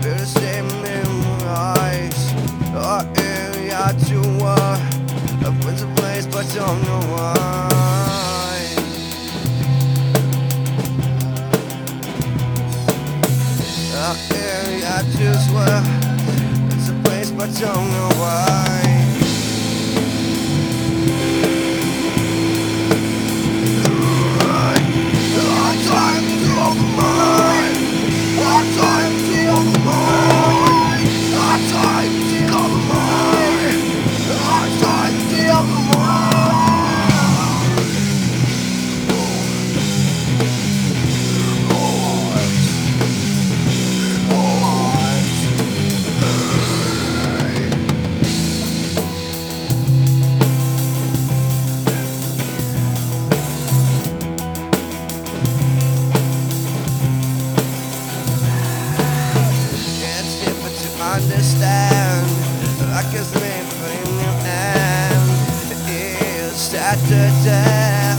the same in eyes. Area to uh, I've to place but don't know why. Area to swear it's a place but don't know why. Understand. Like a slave in your hand. It's Saturday.